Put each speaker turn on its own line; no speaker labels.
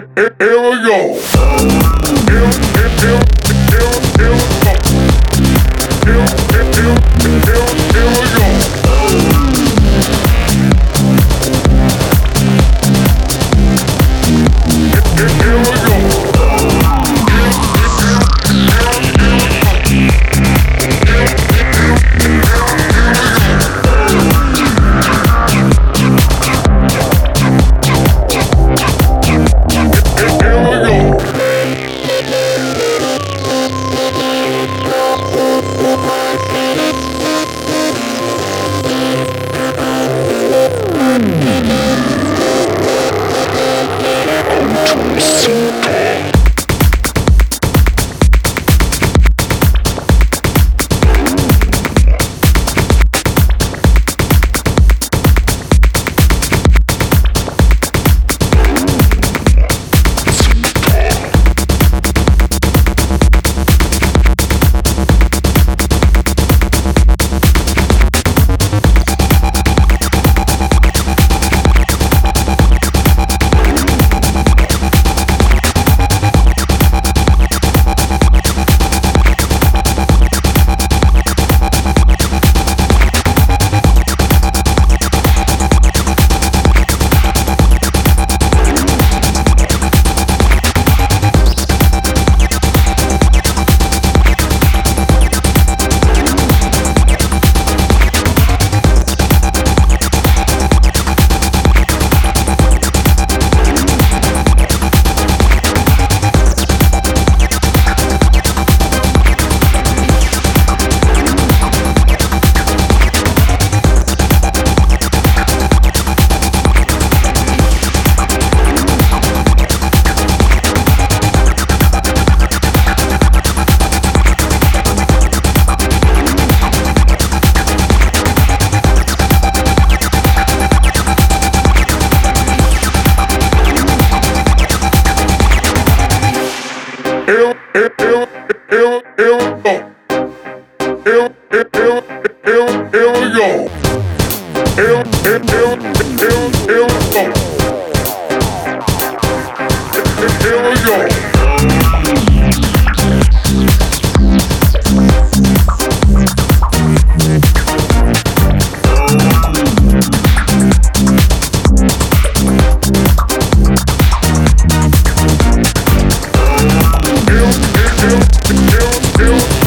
here, we go. Here, here, here, here, here we go. Here,
here, here we go. Here, here, here, here, we go. Here, here, here, here we go. Here we go. You.